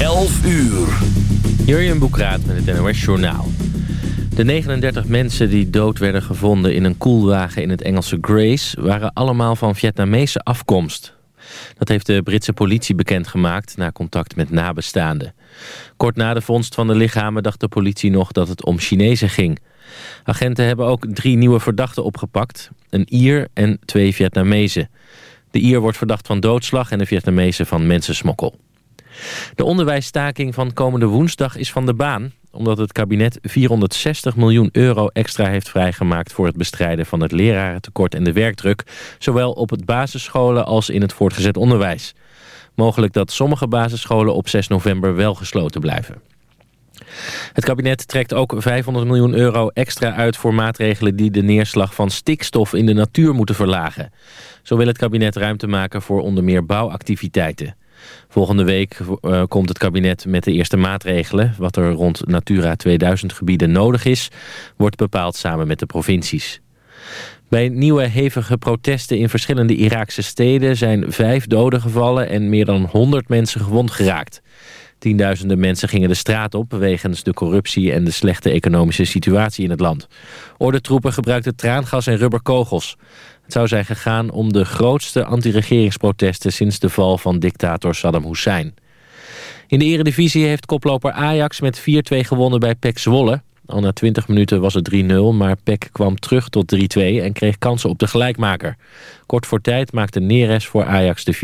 11 uur. Jurjen Boekraat met het NOS Journaal. De 39 mensen die dood werden gevonden in een koelwagen in het Engelse Grace... waren allemaal van Vietnamese afkomst. Dat heeft de Britse politie bekendgemaakt na contact met nabestaanden. Kort na de vondst van de lichamen dacht de politie nog dat het om Chinezen ging. Agenten hebben ook drie nieuwe verdachten opgepakt. Een Ier en twee Vietnamezen. De Ier wordt verdacht van doodslag en de Vietnamezen van mensensmokkel. De onderwijsstaking van komende woensdag is van de baan... omdat het kabinet 460 miljoen euro extra heeft vrijgemaakt... voor het bestrijden van het lerarentekort en de werkdruk... zowel op het basisscholen als in het voortgezet onderwijs. Mogelijk dat sommige basisscholen op 6 november wel gesloten blijven. Het kabinet trekt ook 500 miljoen euro extra uit voor maatregelen die de neerslag van stikstof in de natuur moeten verlagen. Zo wil het kabinet ruimte maken voor onder meer bouwactiviteiten. Volgende week uh, komt het kabinet met de eerste maatregelen. Wat er rond Natura 2000 gebieden nodig is, wordt bepaald samen met de provincies. Bij nieuwe hevige protesten in verschillende Iraakse steden zijn vijf doden gevallen en meer dan 100 mensen gewond geraakt. Tienduizenden mensen gingen de straat op wegens de corruptie en de slechte economische situatie in het land. Ordentroepen gebruikten traangas en rubberkogels. Het zou zijn gegaan om de grootste anti-regeringsprotesten sinds de val van dictator Saddam Hussein. In de eredivisie heeft koploper Ajax met 4-2 gewonnen bij PEC Zwolle. Al na 20 minuten was het 3-0, maar PEC kwam terug tot 3-2 en kreeg kansen op de gelijkmaker. Kort voor tijd maakte Neres voor Ajax de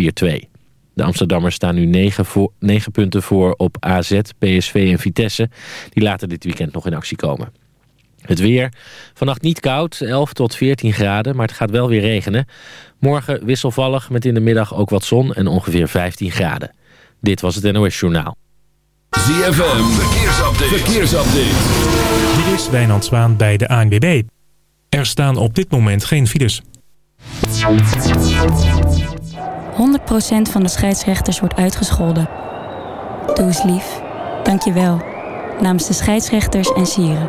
4-2. De Amsterdammers staan nu 9, voor, 9 punten voor op AZ, PSV en Vitesse. Die laten dit weekend nog in actie komen. Het weer. Vannacht niet koud, 11 tot 14 graden, maar het gaat wel weer regenen. Morgen wisselvallig met in de middag ook wat zon en ongeveer 15 graden. Dit was het NOS Journaal. ZFM, verkeersupdate. verkeersupdate. Dit is Wijnand Zwaan bij de ANWB. Er staan op dit moment geen files. 100% van de scheidsrechters wordt uitgescholden. Doe eens lief. Dank je wel. Namens de scheidsrechters en sieren.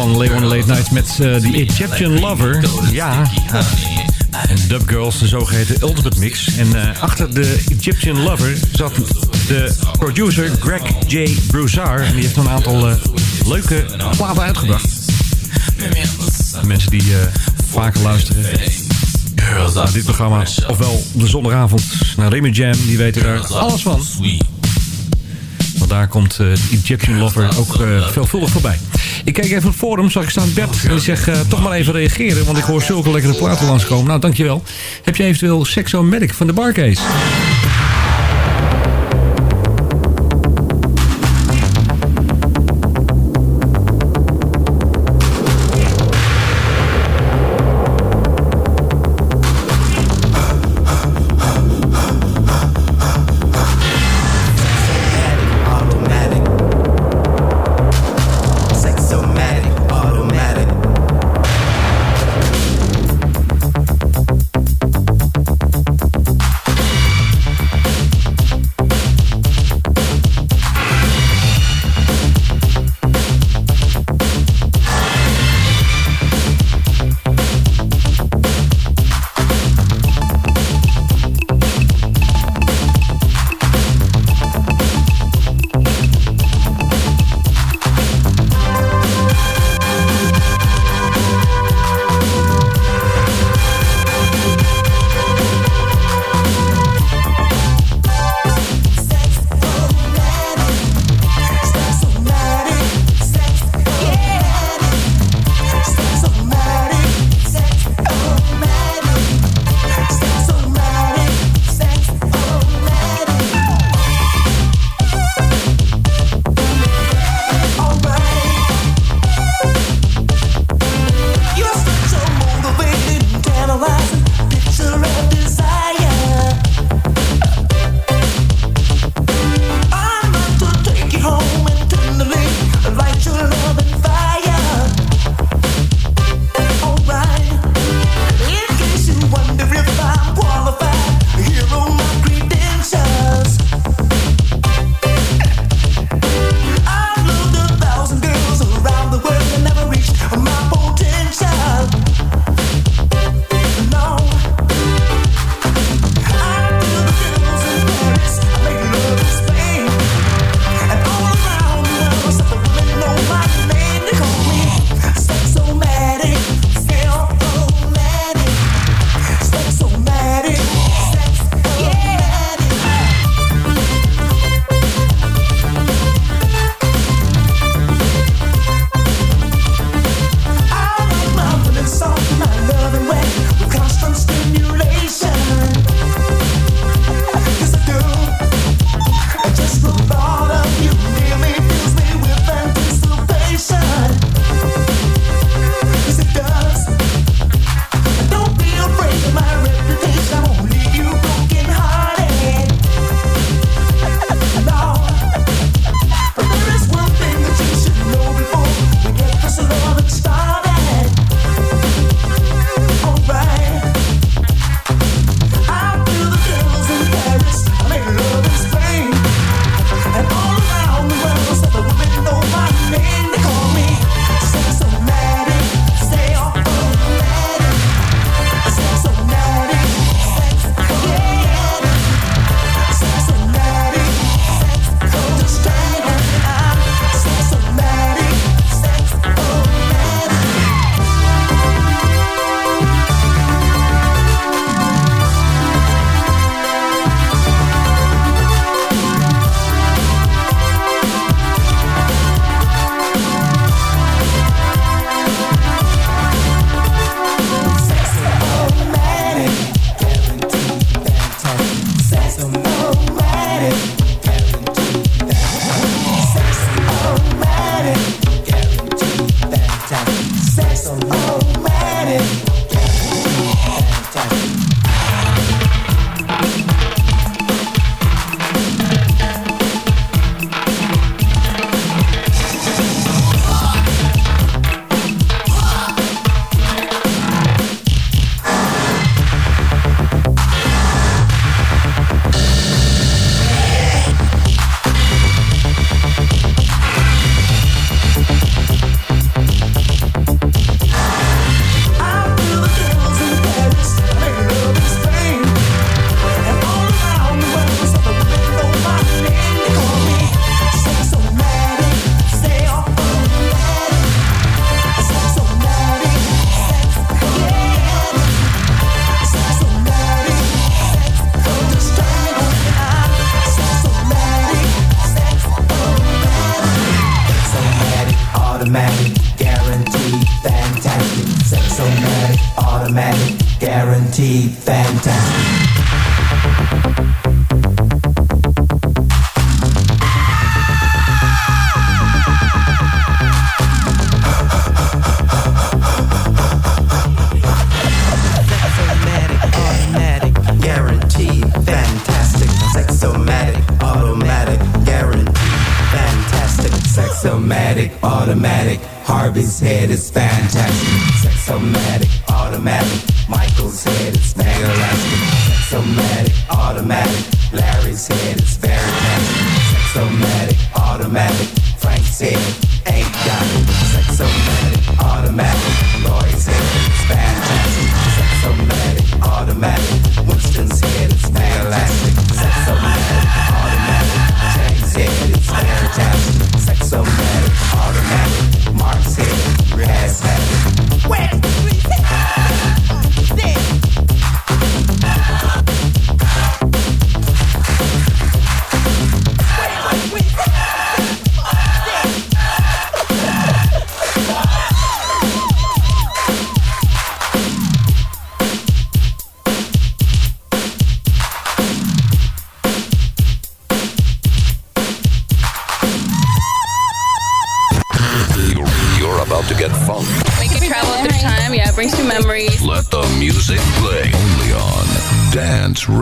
Van, Leon Late Night met uh, The Egyptian Lover. Ja, en Dub Girls, de zogeheten Ultimate Mix. En uh, achter de Egyptian Lover zat de producer Greg J. Broussard. En die heeft een aantal uh, leuke platen uitgebracht. Mensen die vaker luisteren naar dit programma, ofwel de zondagavond naar Remy Jam, die weten daar alles van. Want daar komt Egyptian Lover ook veelvuldig voorbij. Ik kijk even op het forum, zag ik staan Bert. En zegt uh, toch maar even reageren, want ik hoor zulke lekkere platen langskomen. Nou, dankjewel. Heb je eventueel Sexo Medic van de Barcase?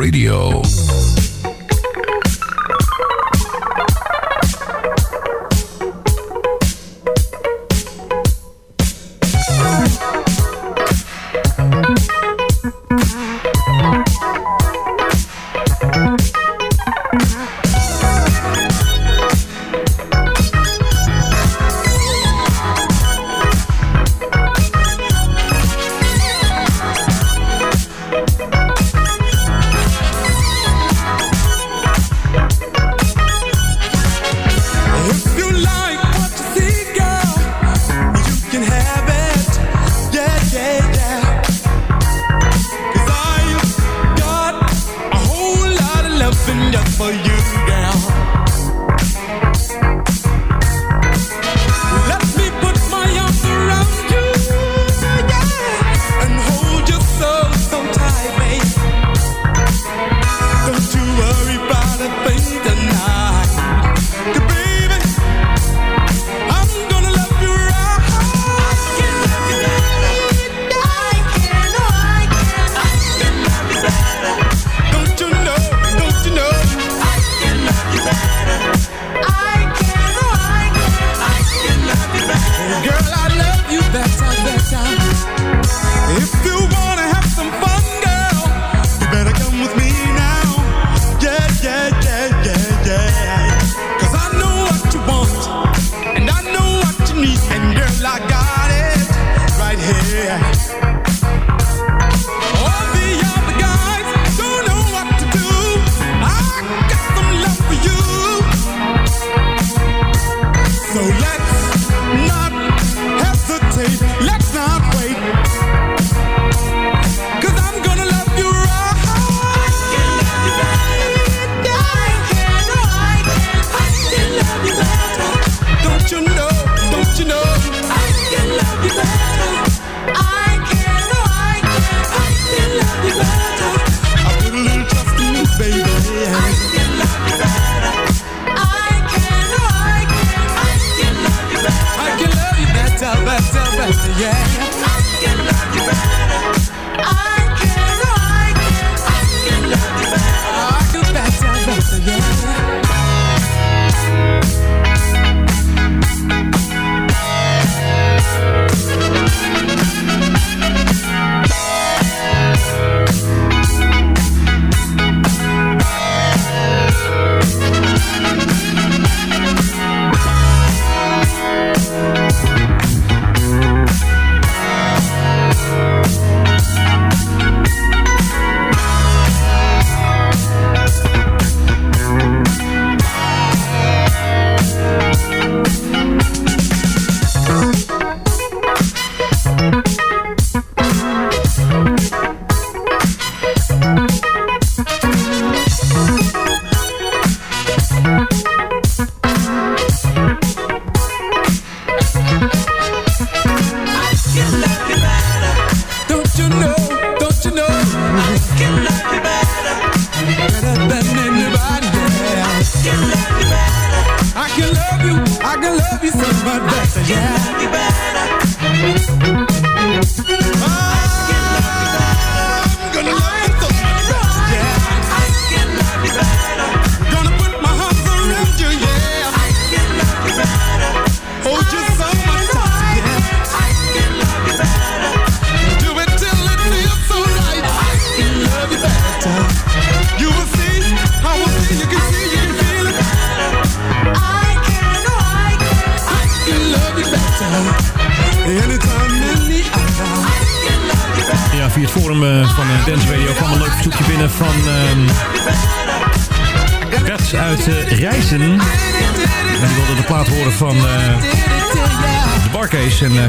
Radio.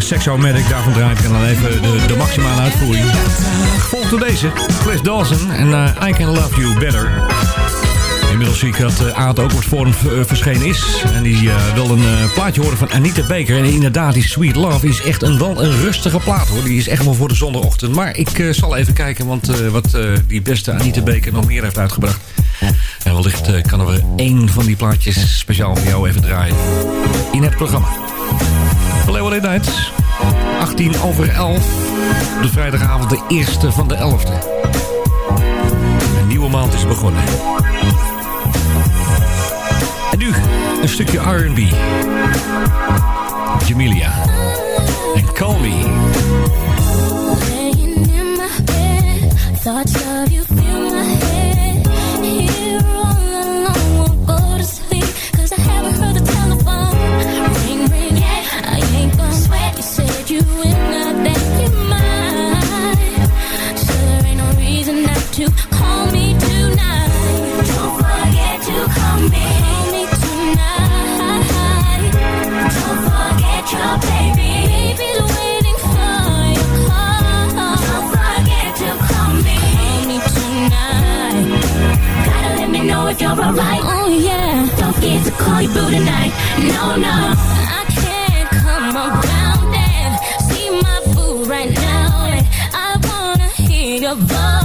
Sexo-Medic. Daarvan draai ik dan even de, de maximale uitvoering. Gevolgd door deze, Chris Dawson en eh, I Can Love You Better. Inmiddels zie ik dat uh, Aad ook het forum uh, verschenen is. En die wil een plaatje horen van Anita Baker. En inderdaad, die Sweet Love is echt een, wel een rustige plaat hoor. Die is echt wel voor de zondagochtend. Maar ik zal even kijken want, wat die beste Anita Baker nog meer heeft uitgebracht. En wellicht kan er één van die plaatjes speciaal voor jou even draaien. In het programma. Leeuwarden Nights. 18 over 11. De vrijdagavond de eerste van de 11e. Een nieuwe maand is begonnen. En nu een stukje R&B. Jamelia. En Call Me. Thoughts of you fill my head. Here all alone, alright. Oh yeah. Don't forget to call you boo tonight. No, no. I can't come around and see my boo right now. And I wanna hear your voice,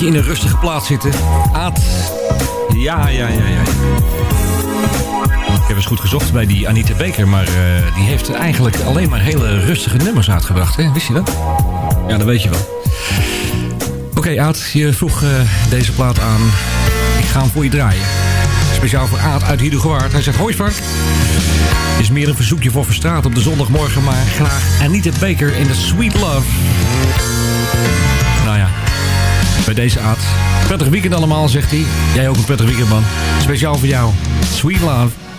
beetje in een rustige plaats zitten. Aad. Ja, ja, ja, ja. Ik heb eens goed gezocht bij die Anita Baker, maar eh, die heeft eigenlijk alleen maar hele rustige nummers uitgebracht. Hè? Wist je dat? Ja, dat weet je wel. Oké, Aad, je vroeg eh, deze plaat aan. Ik ga hem voor je draaien. Speciaal voor Aad uit Hiedegewaard. Hij zegt, hoi Frank. Is meer een verzoekje voor Verstraat op de zondagmorgen, maar graag Anita Baker in de Sweet Love. Nou ja, bij deze Aad. Prettig weekend allemaal, zegt hij. Jij ook een prettig weekend, man. Speciaal voor jou. Sweet Love.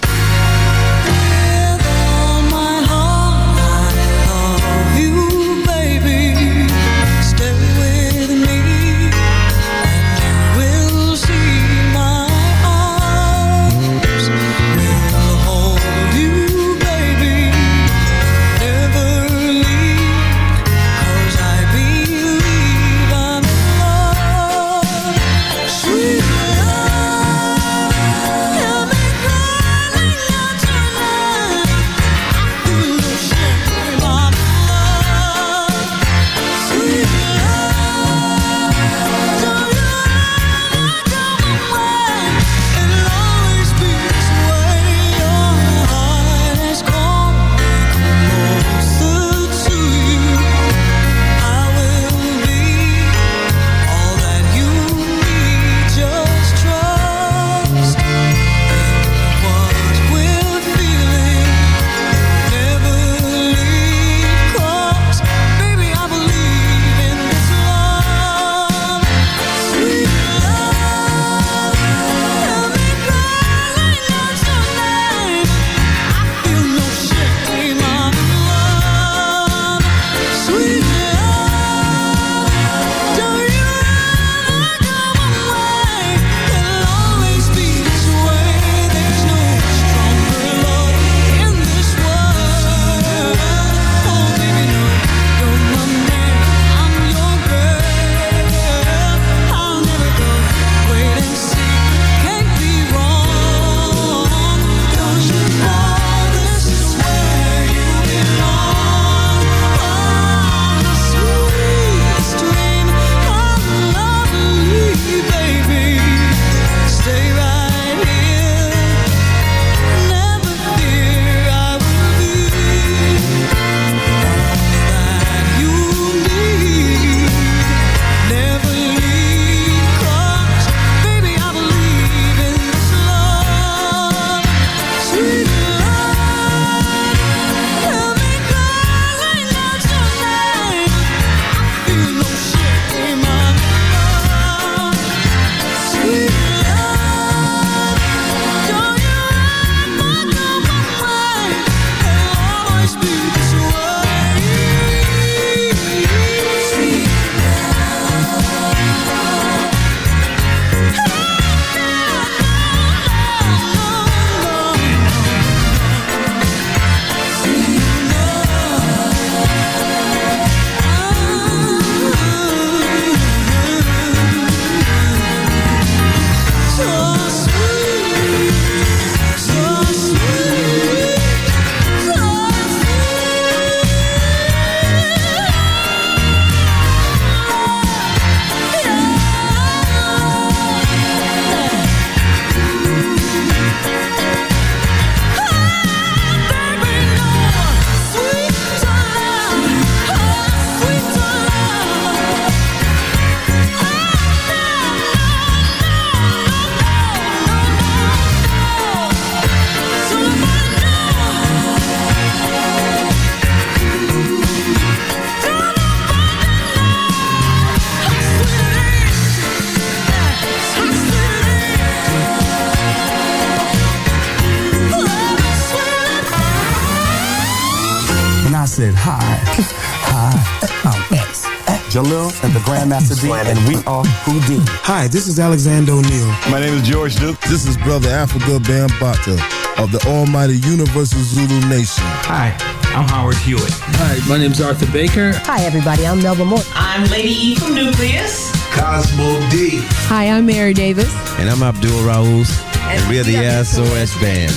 Grandmaster D, and we are Houdini. Hi, this is Alexander O'Neill. My name is George Duke. This is Brother Africa Bambata of the Almighty Universal Zulu Nation. Hi, I'm Howard Hewitt. Hi, my name is Arthur Baker. Hi, everybody. I'm Melba Moore. I'm Lady E from Nucleus. Cosmo D. Hi, I'm Mary Davis. And I'm Abdul Raouz. And, and we're the SOS Band.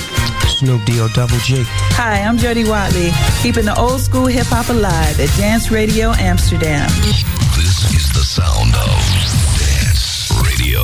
Snoop D-O Double G. Hi, I'm Jody Watley, keeping the old school hip hop alive at Dance Radio Amsterdam. This is sound of dance radio.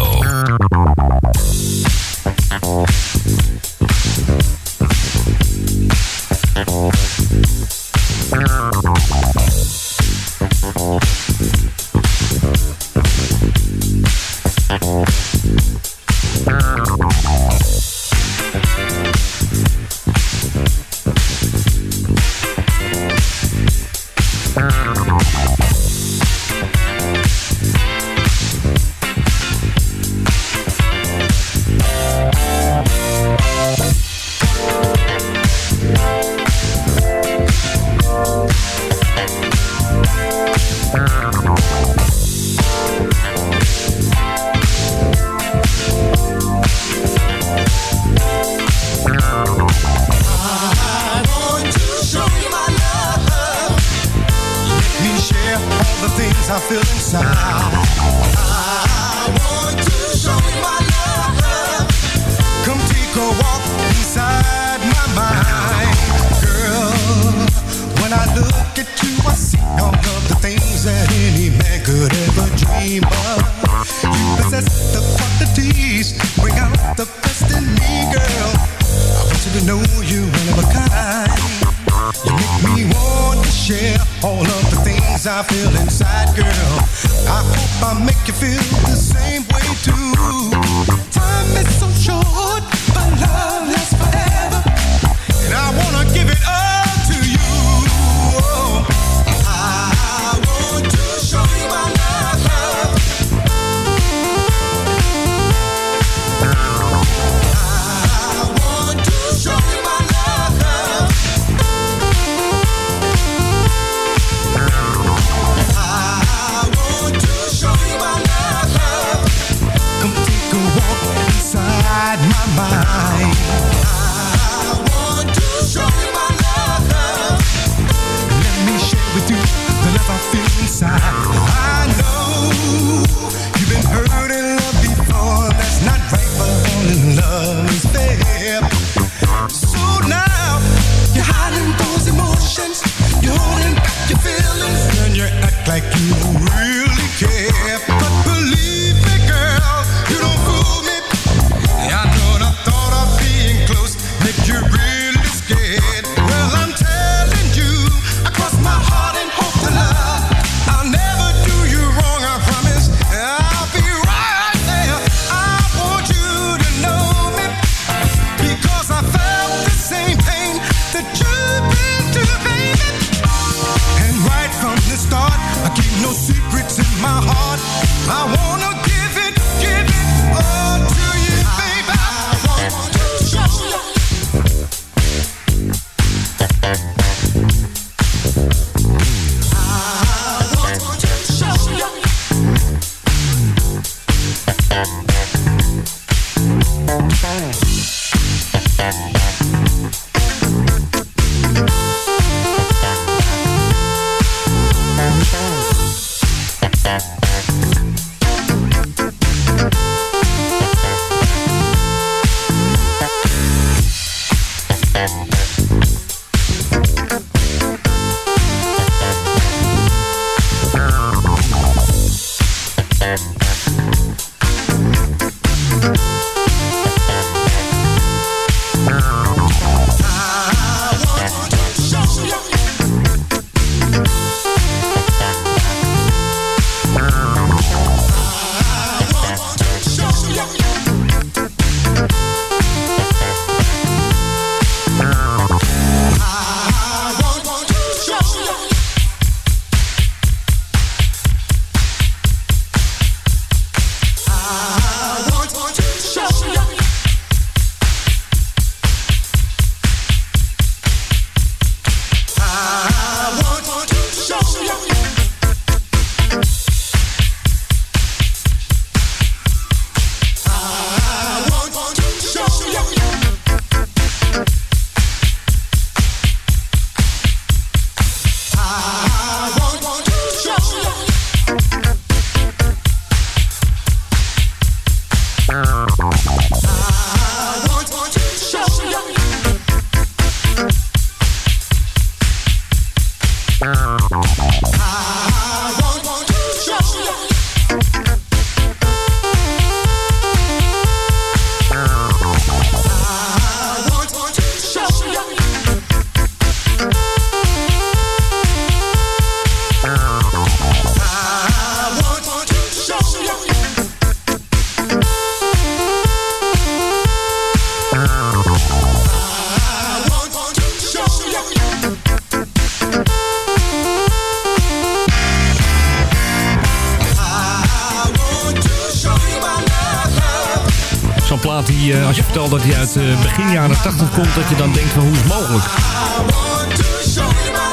Plaat die, eh, als je vertelt dat hij uit eh, begin jaren 80 komt, dat je dan denkt van hoe is het mogelijk?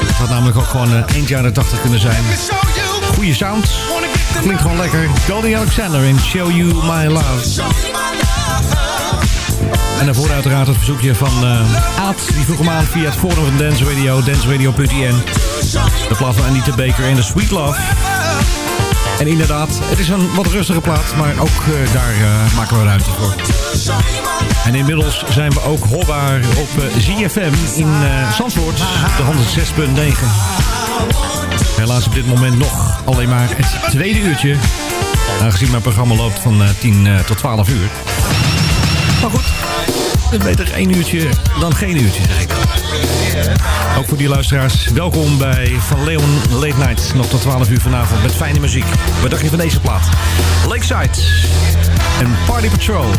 Het had namelijk ook gewoon eh, eind jaren 80 kunnen zijn. Goeie sound. Klinkt gewoon lekker. Goldie Alexander in Show You My Love. En daarvoor uiteraard het verzoekje van eh Aad. Die vroeg hem aan via het forum van Dance Radio, danceradio.in. De plaat van Anita Baker en The Sweet Love. En inderdaad, het is een wat rustige plaat, maar ook eh, daar eh, maken we ruimte voor. En inmiddels zijn we ook hoorbaar op eh, ZFM in Zandvoort, de 106.9. Helaas op dit moment nog alleen maar het tweede uurtje. Aangezien mijn programma loopt van eh, 10 eh, tot 12 uur. Maar goed, beter één uurtje dan geen uurtje. Ook voor die luisteraars, welkom bij Van Leon Late Night. Nog tot 12 uur vanavond met fijne muziek. Wat dacht je van deze plaat? Lakeside en Party Patrol.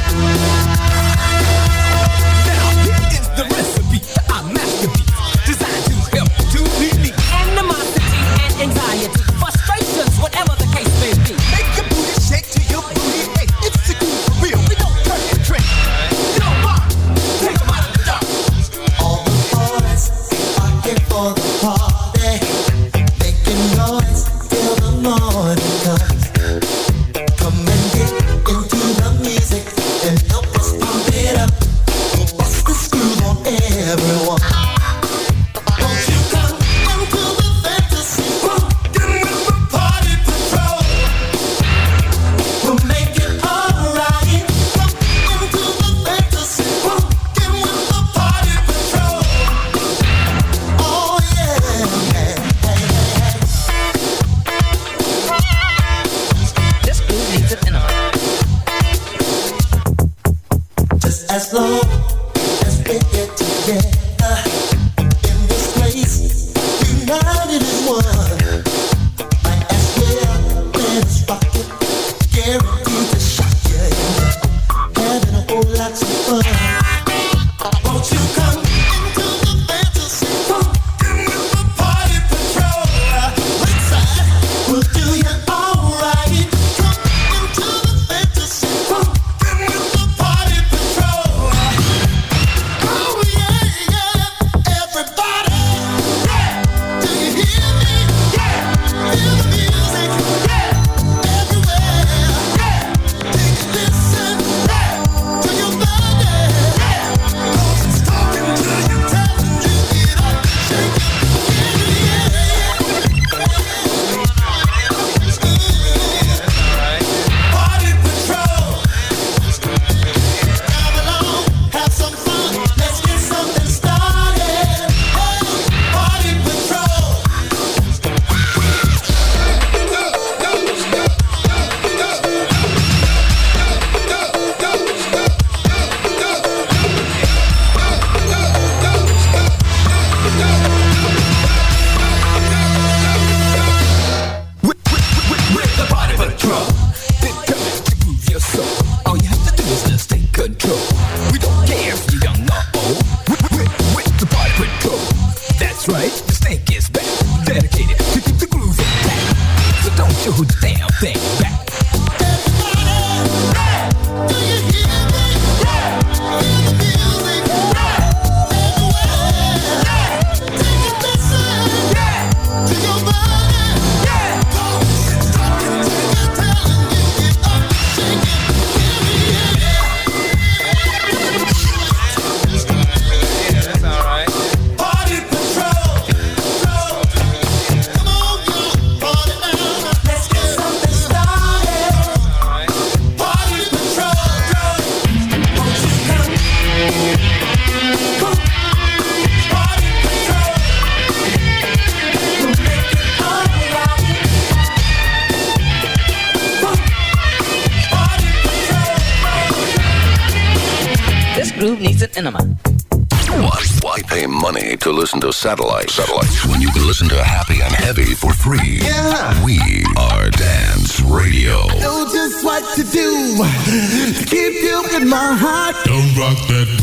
To listen satellites? Satellites when you can listen to Happy and Heavy for free. Yeah. We are Dance Radio. Know just what to do to keep you in my heart. Don't rock that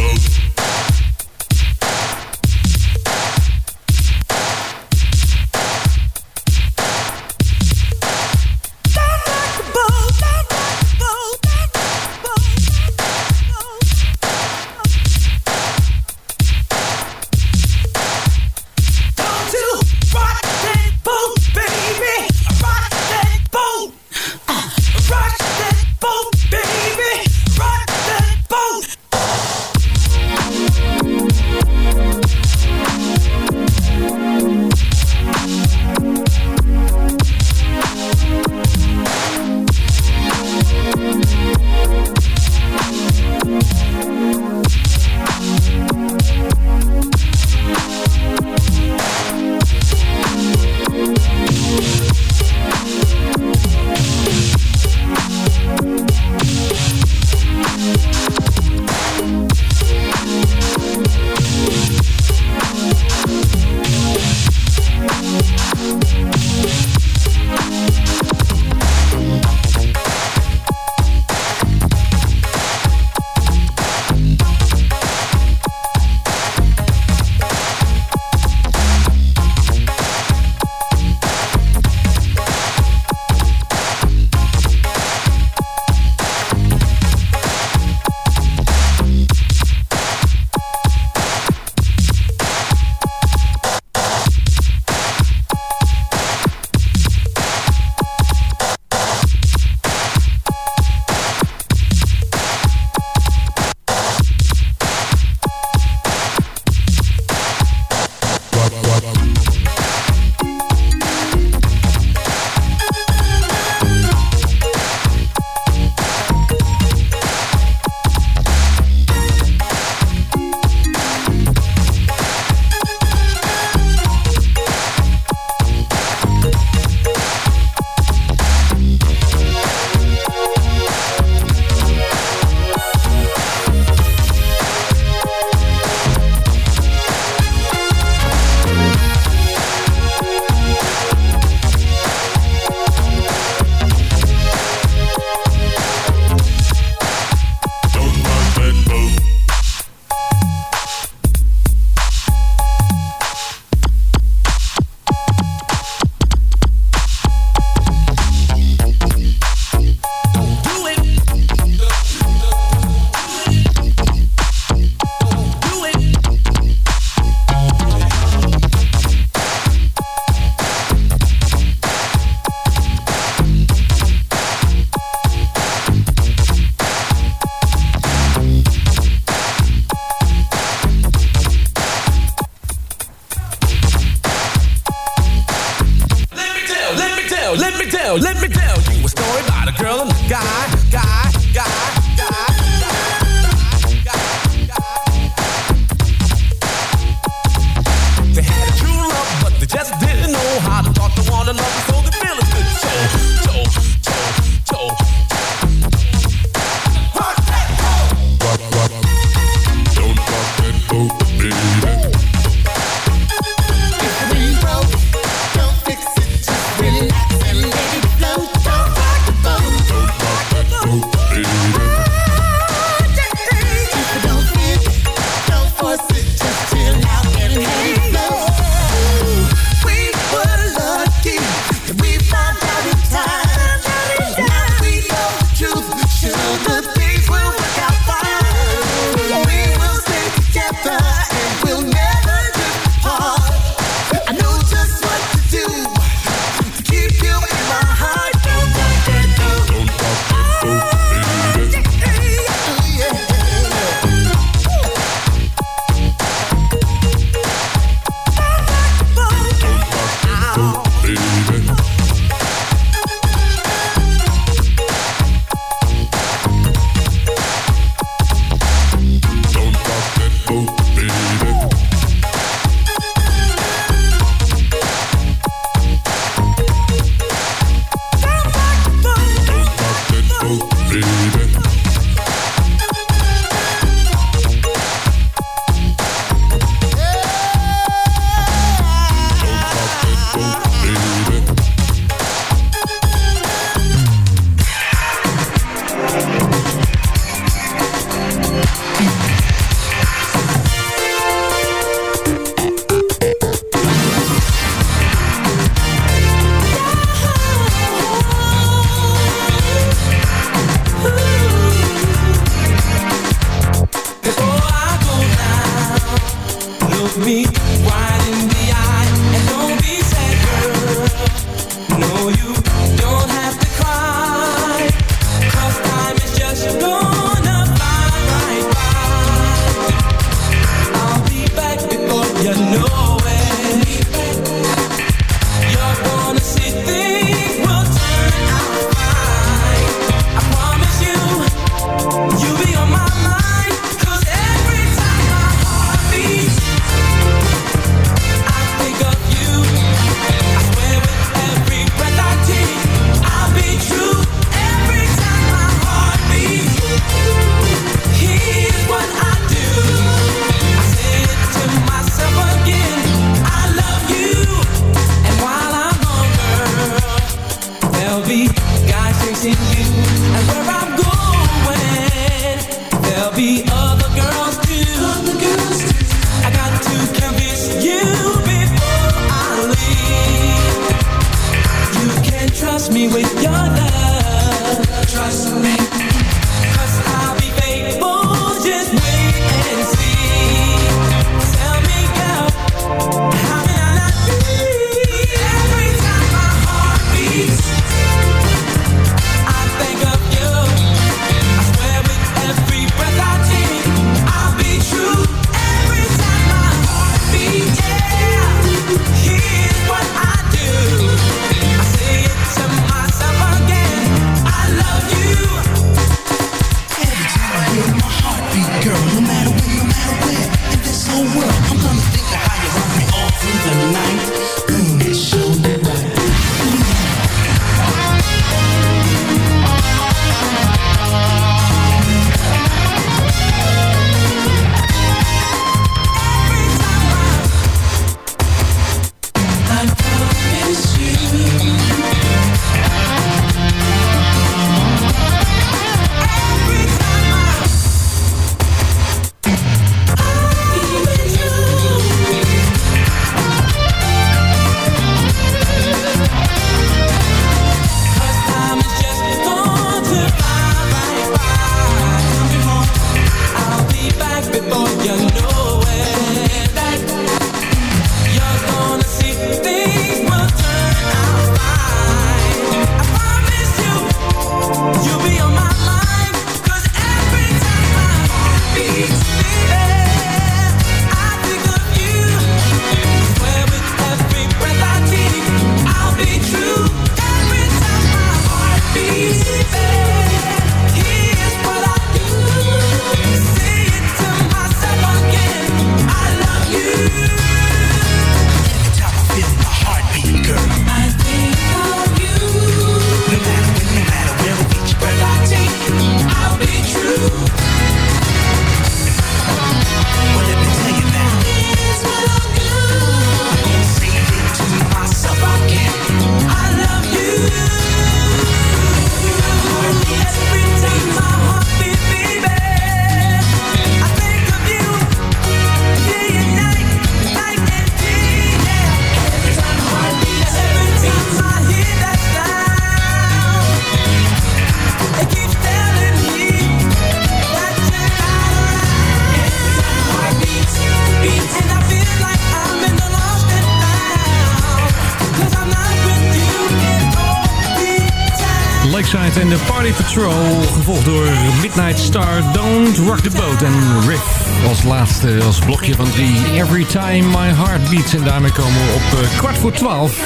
Don't Rock the Boat. En Riff als laatste, als blokje van drie. Every Time My Heart Beats. En daarmee komen we op eh, kwart voor twaalf.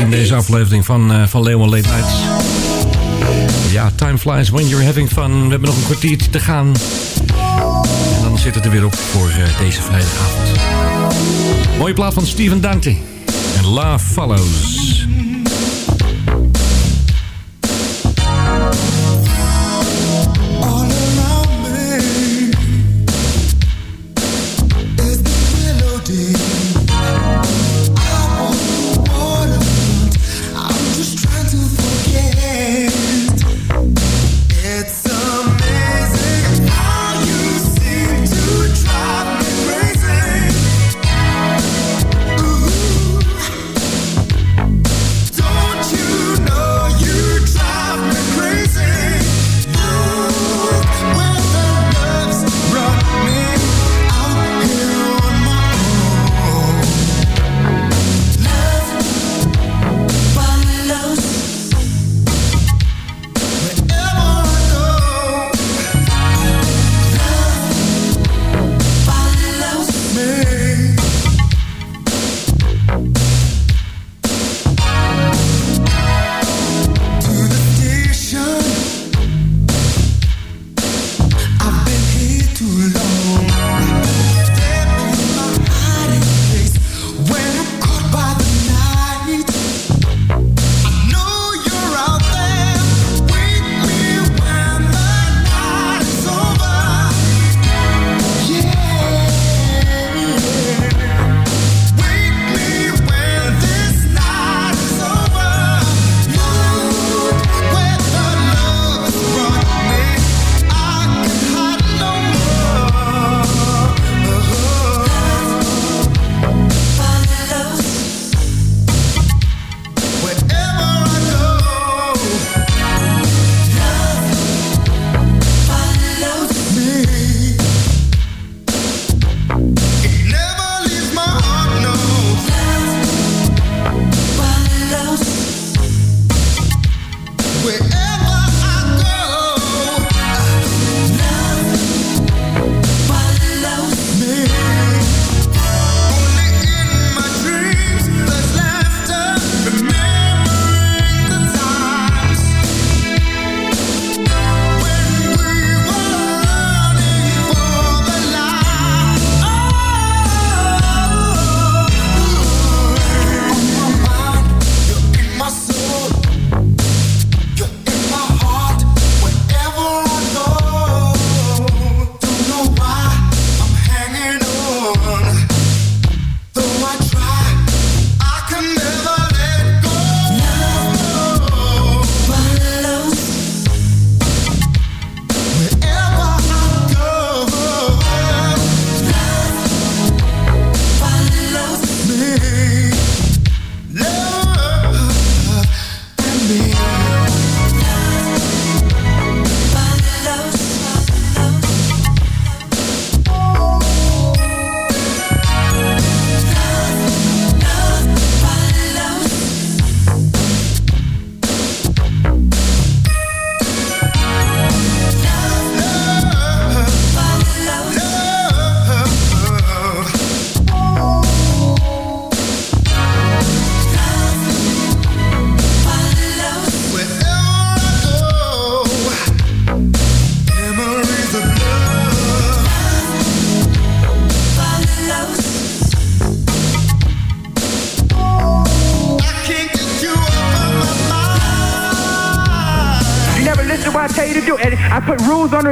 In deze aflevering van, eh van Leeuwen Late Nights. Ja, time flies when you're having fun. We hebben nog een kwartiertje te gaan. En dan zit het er weer op voor eh, deze vrijdagavond. Mooie plaat van Steven Dante. En Love Follows.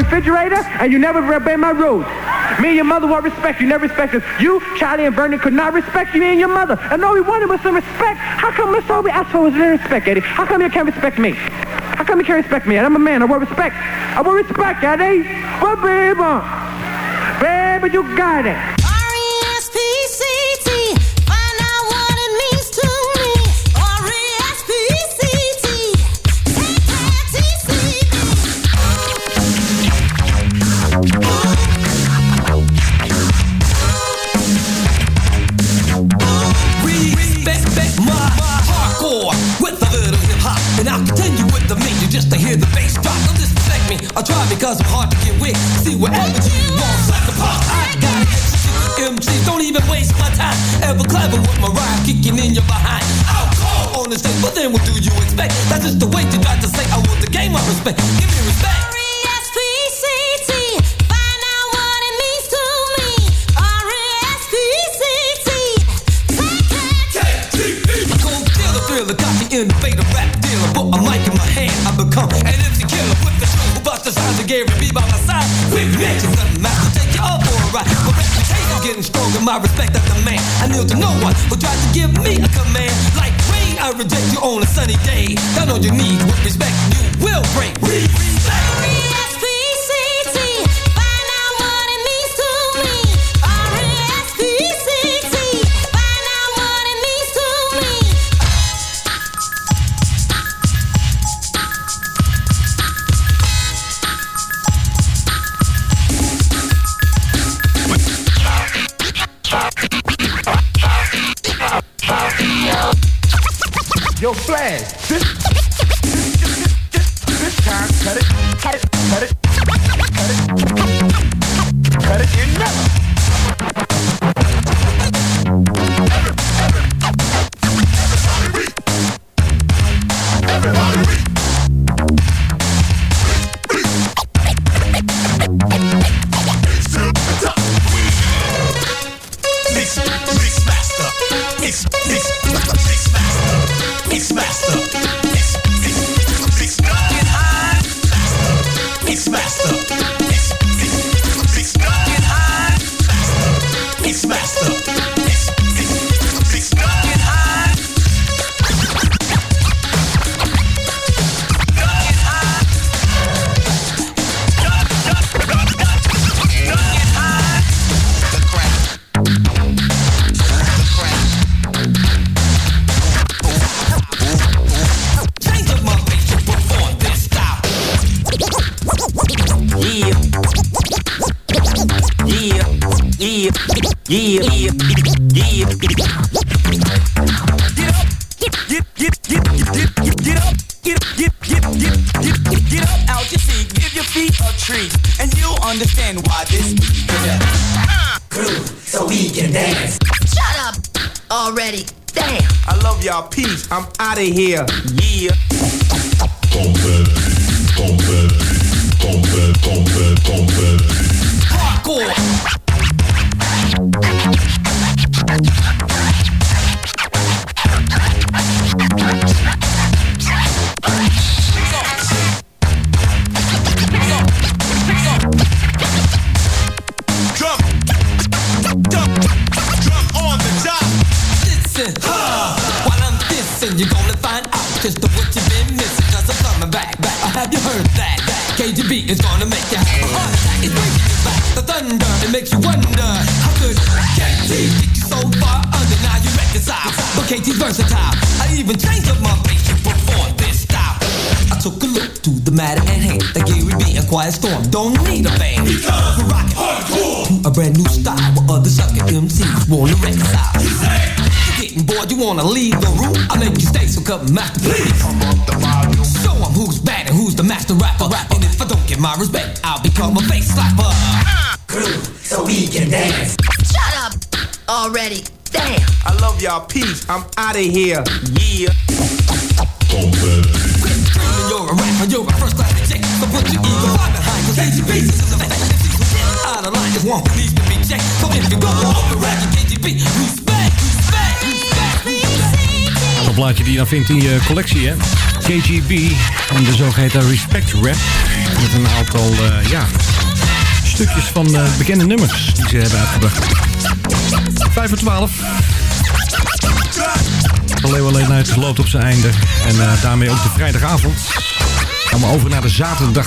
Refrigerator, and you never obey my rules. Me and your mother won't respect you. Never respect us. You, Charlie, and Vernon could not respect me and your mother. And all we wanted was some respect. How come Miss Obi asked for was respect, Eddie? How come you can't respect me? How come you can't respect me? I'm a man. I want respect. I want respect, Eddie. Well, baby, baby, you got it. Rhyme kicking in your behind. I'll call on the stage, but then what do you expect? That's just the way you try to say I want the game of respect. Give me respect. Reject you on a sunny day. Down on your knees with respect, here. Brand new style where other sucker MCs wanna reconcile. You're getting bored, you wanna leave the room. I make you stay, so come master, please. Come up the volume. Show 'em who's bad and who's the master rapper. And if I don't get my respect, I'll become a face slapper. Groove, so we can dance. Shut up already. Damn. I love y'all. Peace. I'm out of here. Yeah. Screaming, you're a rapper, you're a first class reject. So put your ego right behind, cause KGB is a Een plaatje die je dan vindt in je collectie, hè? KGB en de zogeheten Respect Rap. Met een aantal, eh, ja, stukjes van eh, bekende nummers die ze hebben uitgebracht. 5 voor 12. De Leeuwen Late Night loopt op zijn einde. En eh, daarmee ook de vrijdagavond. Gaan we over naar de zaterdag.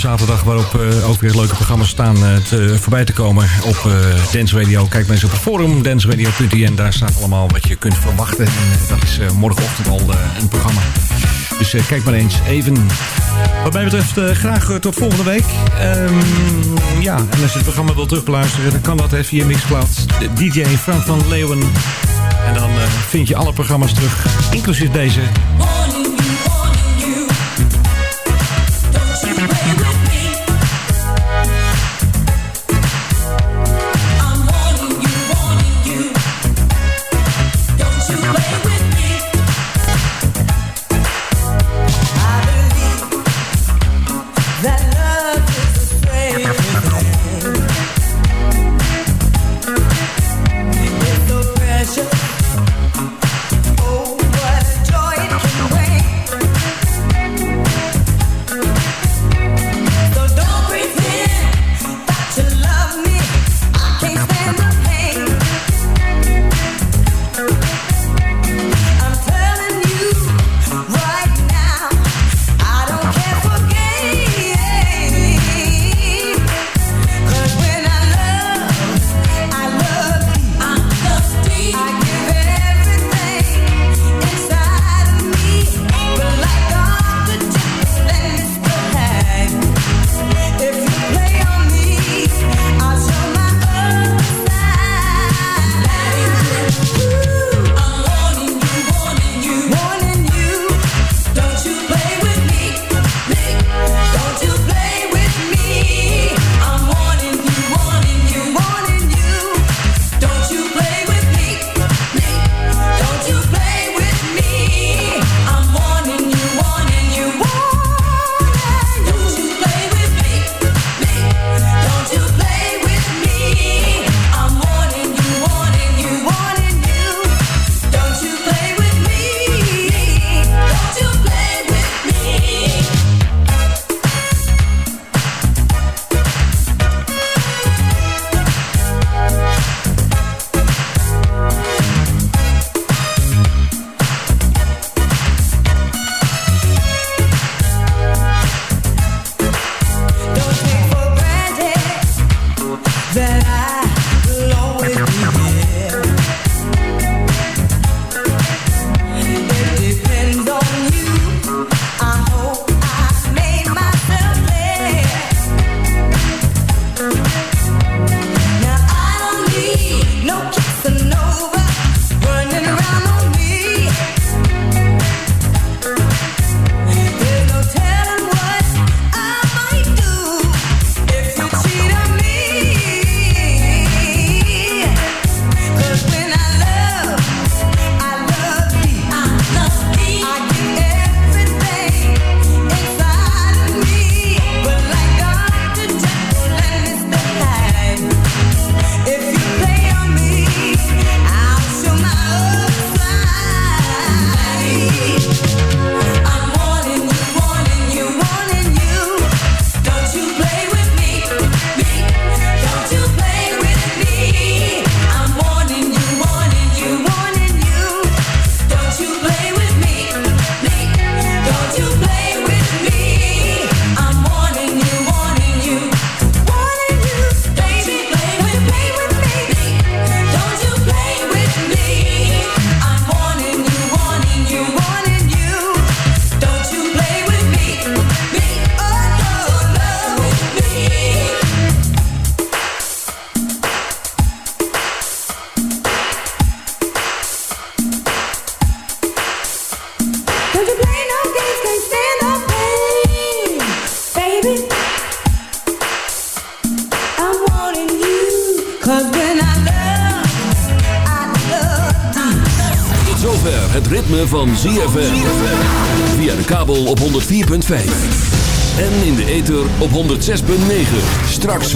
Zaterdag waarop eh, ook weer leuke programma's staan eh, te, voorbij te komen op eh, Dance Radio. Kijk eens op het forum danceradio.nl. Daar staat allemaal wat je kunt verwachten. En dat is morgenochtend al een programma. Dus kijk maar eens even. Wat mij betreft graag tot volgende week. Ehm, ja, en als je het programma wilt terugluisteren, dan kan dat even via Mixcloud. DJ Frank van Leeuwen. En dan vind je alle programma's terug, inclusief deze.